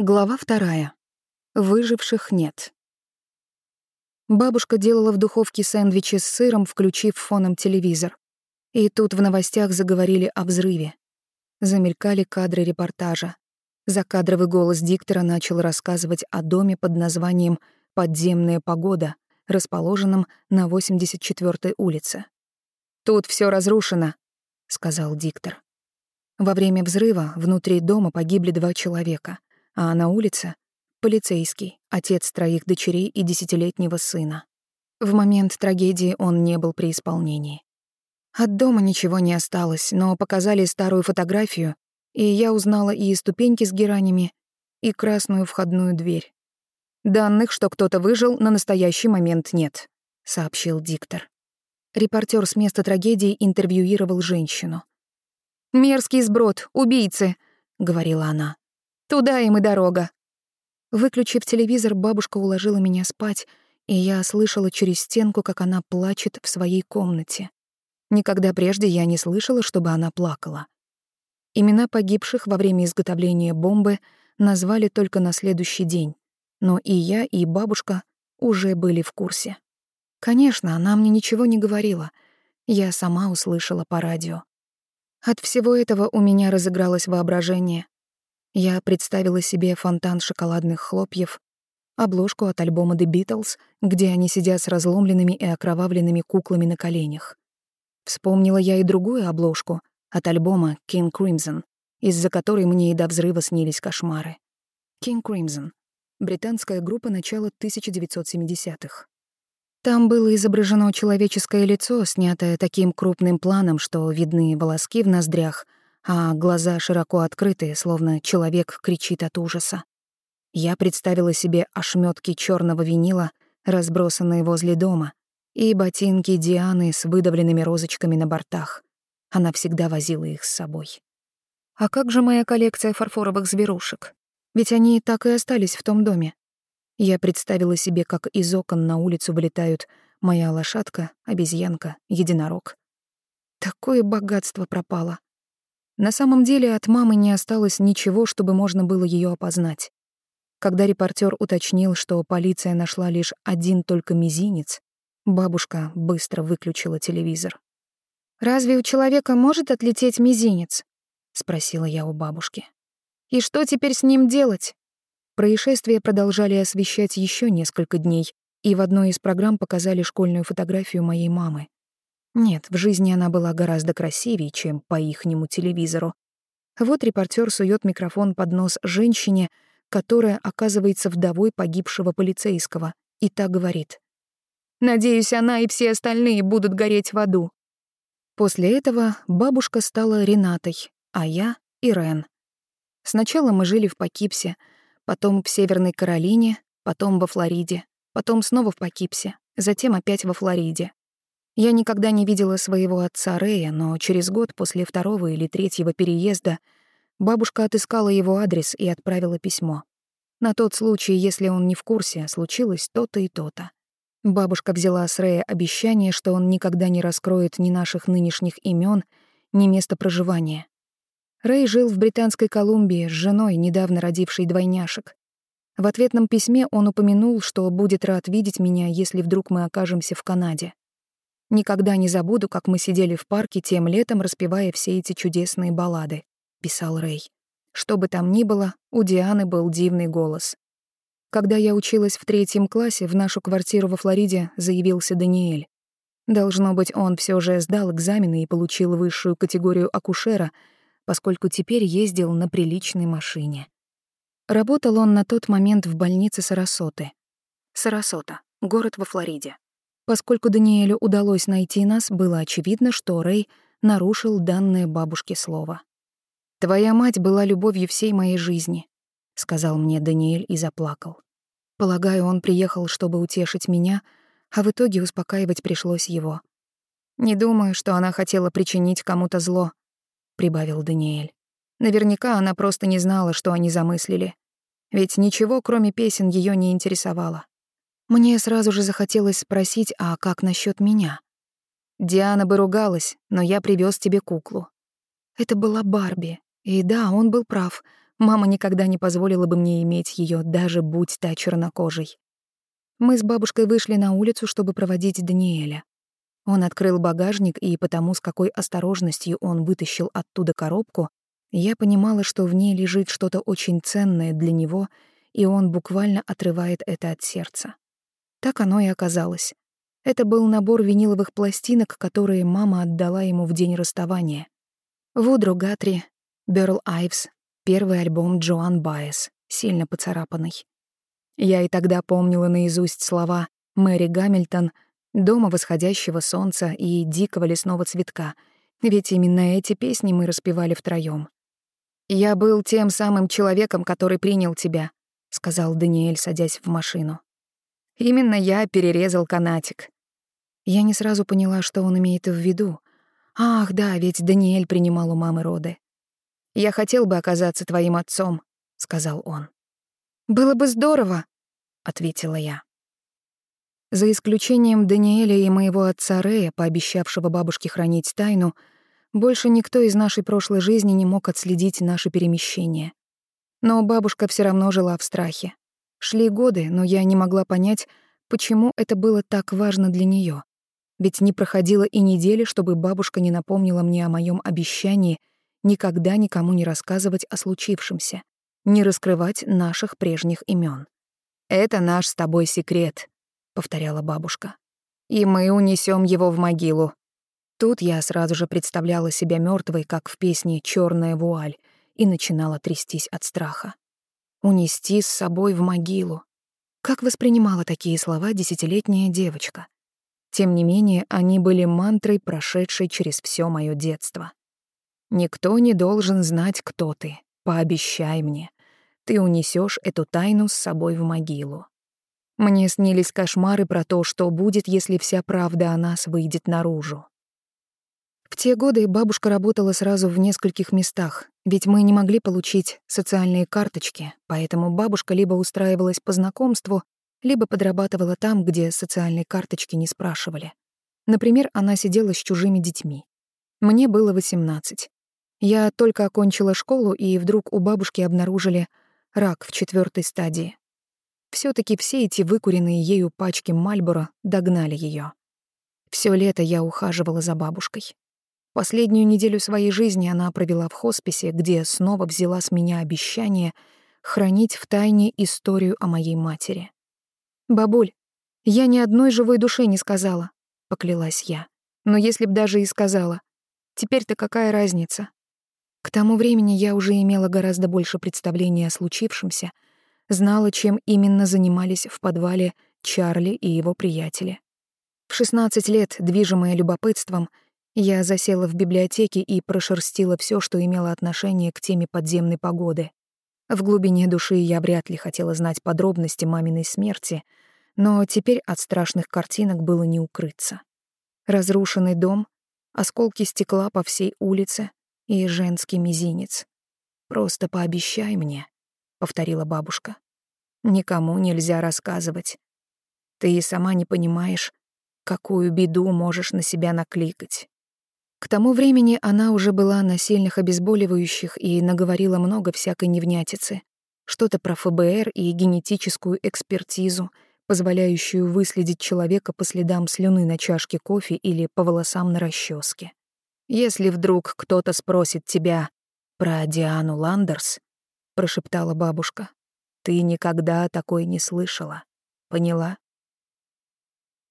Глава вторая. Выживших нет. Бабушка делала в духовке сэндвичи с сыром, включив фоном телевизор. И тут в новостях заговорили о взрыве. Замелькали кадры репортажа. Закадровый голос диктора начал рассказывать о доме под названием «Подземная погода», расположенном на 84-й улице. «Тут все разрушено», — сказал диктор. Во время взрыва внутри дома погибли два человека — а на улице — полицейский, отец троих дочерей и десятилетнего сына. В момент трагедии он не был при исполнении. От дома ничего не осталось, но показали старую фотографию, и я узнала и ступеньки с геранями, и красную входную дверь. «Данных, что кто-то выжил, на настоящий момент нет», — сообщил диктор. Репортер с места трагедии интервьюировал женщину. «Мерзкий сброд, убийцы», — говорила она. Туда им и дорога. Выключив телевизор, бабушка уложила меня спать, и я слышала через стенку, как она плачет в своей комнате. Никогда прежде я не слышала, чтобы она плакала. Имена погибших во время изготовления бомбы назвали только на следующий день, но и я, и бабушка уже были в курсе. Конечно, она мне ничего не говорила. Я сама услышала по радио. От всего этого у меня разыгралось воображение. Я представила себе фонтан шоколадных хлопьев, обложку от альбома The Beatles, где они сидят с разломленными и окровавленными куклами на коленях. Вспомнила я и другую обложку от альбома King Crimson, из-за которой мне и до взрыва снились кошмары. King Crimson — британская группа начала 1970-х. Там было изображено человеческое лицо, снятое таким крупным планом, что видны волоски в ноздрях — а глаза широко открытые, словно человек кричит от ужаса. Я представила себе ошметки черного винила, разбросанные возле дома, и ботинки Дианы с выдавленными розочками на бортах. Она всегда возила их с собой. А как же моя коллекция фарфоровых зверушек? Ведь они так и остались в том доме. Я представила себе, как из окон на улицу вылетают моя лошадка, обезьянка, единорог. Такое богатство пропало. На самом деле от мамы не осталось ничего, чтобы можно было ее опознать. Когда репортер уточнил, что полиция нашла лишь один только мизинец, бабушка быстро выключила телевизор. «Разве у человека может отлететь мизинец?» — спросила я у бабушки. «И что теперь с ним делать?» Происшествие продолжали освещать еще несколько дней, и в одной из программ показали школьную фотографию моей мамы. Нет, в жизни она была гораздо красивее, чем по ихнему телевизору. Вот репортер сует микрофон под нос женщине, которая оказывается вдовой погибшего полицейского, и так говорит. «Надеюсь, она и все остальные будут гореть в аду». После этого бабушка стала Ренатой, а я — Ирен. Сначала мы жили в Покипсе, потом в Северной Каролине, потом во Флориде, потом снова в Покипсе, затем опять во Флориде. Я никогда не видела своего отца Рэя, но через год после второго или третьего переезда бабушка отыскала его адрес и отправила письмо. На тот случай, если он не в курсе, случилось то-то и то-то. Бабушка взяла с Рэя обещание, что он никогда не раскроет ни наших нынешних имен, ни места проживания. Рэй жил в Британской Колумбии с женой, недавно родившей двойняшек. В ответном письме он упомянул, что будет рад видеть меня, если вдруг мы окажемся в Канаде. Никогда не забуду, как мы сидели в парке тем летом, распевая все эти чудесные баллады, писал Рэй. Что бы там ни было, у Дианы был дивный голос. Когда я училась в третьем классе, в нашу квартиру во Флориде заявился Даниэль. Должно быть, он все же сдал экзамены и получил высшую категорию акушера, поскольку теперь ездил на приличной машине. Работал он на тот момент в больнице Сарасоты. Сарасота — город во Флориде. Поскольку Даниэлю удалось найти нас, было очевидно, что Рэй нарушил данное бабушке слово. «Твоя мать была любовью всей моей жизни», — сказал мне Даниэль и заплакал. Полагаю, он приехал, чтобы утешить меня, а в итоге успокаивать пришлось его. «Не думаю, что она хотела причинить кому-то зло», — прибавил Даниэль. Наверняка она просто не знала, что они замыслили. Ведь ничего, кроме песен, ее не интересовало. Мне сразу же захотелось спросить, а как насчет меня? Диана бы ругалась, но я привез тебе куклу. Это была Барби. И да, он был прав. Мама никогда не позволила бы мне иметь ее, даже будь та чернокожей. Мы с бабушкой вышли на улицу, чтобы проводить Даниэля. Он открыл багажник, и потому, с какой осторожностью он вытащил оттуда коробку, я понимала, что в ней лежит что-то очень ценное для него, и он буквально отрывает это от сердца. Так оно и оказалось. Это был набор виниловых пластинок, которые мама отдала ему в день расставания. Вудру Гатри, Бёрл Айвс, первый альбом Джоан Байес, сильно поцарапанный. Я и тогда помнила наизусть слова Мэри Гамильтон, «Дома восходящего солнца» и «Дикого лесного цветка», ведь именно эти песни мы распевали втроём. «Я был тем самым человеком, который принял тебя», — сказал Даниэль, садясь в машину. «Именно я перерезал канатик». Я не сразу поняла, что он имеет в виду. «Ах, да, ведь Даниэль принимал у мамы роды». «Я хотел бы оказаться твоим отцом», — сказал он. «Было бы здорово», — ответила я. За исключением Даниэля и моего отца Рея, пообещавшего бабушке хранить тайну, — больше никто из нашей прошлой жизни не мог отследить наше перемещение. Но бабушка все равно жила в страхе. Шли годы, но я не могла понять, почему это было так важно для нее. Ведь не проходило и недели, чтобы бабушка не напомнила мне о моем обещании никогда никому не рассказывать о случившемся, не раскрывать наших прежних имен. «Это наш с тобой секрет», — повторяла бабушка. «И мы унесем его в могилу, Тут я сразу же представляла себя мертвой, как в песне «Чёрная вуаль», и начинала трястись от страха. Унести с собой в могилу. Как воспринимала такие слова десятилетняя девочка? Тем не менее, они были мантрой, прошедшей через все моё детство. «Никто не должен знать, кто ты. Пообещай мне. Ты унесешь эту тайну с собой в могилу». Мне снились кошмары про то, что будет, если вся правда о нас выйдет наружу. В те годы бабушка работала сразу в нескольких местах, ведь мы не могли получить социальные карточки, поэтому бабушка либо устраивалась по знакомству, либо подрабатывала там, где социальные карточки не спрашивали. Например, она сидела с чужими детьми. Мне было 18. Я только окончила школу, и вдруг у бабушки обнаружили рак в четвертой стадии. все таки все эти выкуренные ею пачки Мальборо догнали ее. Все лето я ухаживала за бабушкой. Последнюю неделю своей жизни она провела в хосписе, где снова взяла с меня обещание хранить в тайне историю о моей матери. «Бабуль, я ни одной живой душе не сказала», — поклялась я. «Но если б даже и сказала, теперь-то какая разница?» К тому времени я уже имела гораздо больше представления о случившемся, знала, чем именно занимались в подвале Чарли и его приятели. В 16 лет, движимая любопытством, — я засела в библиотеке и прошерстила все, что имело отношение к теме подземной погоды. В глубине души я вряд ли хотела знать подробности маминой смерти, но теперь от страшных картинок было не укрыться. Разрушенный дом, осколки стекла по всей улице и женский мизинец. «Просто пообещай мне», — повторила бабушка. «Никому нельзя рассказывать. Ты и сама не понимаешь, какую беду можешь на себя накликать. К тому времени она уже была на сильных обезболивающих и наговорила много всякой невнятицы. Что-то про ФБР и генетическую экспертизу, позволяющую выследить человека по следам слюны на чашке кофе или по волосам на расческе. «Если вдруг кто-то спросит тебя про Диану Ландерс», — прошептала бабушка, — «ты никогда такой не слышала. Поняла?»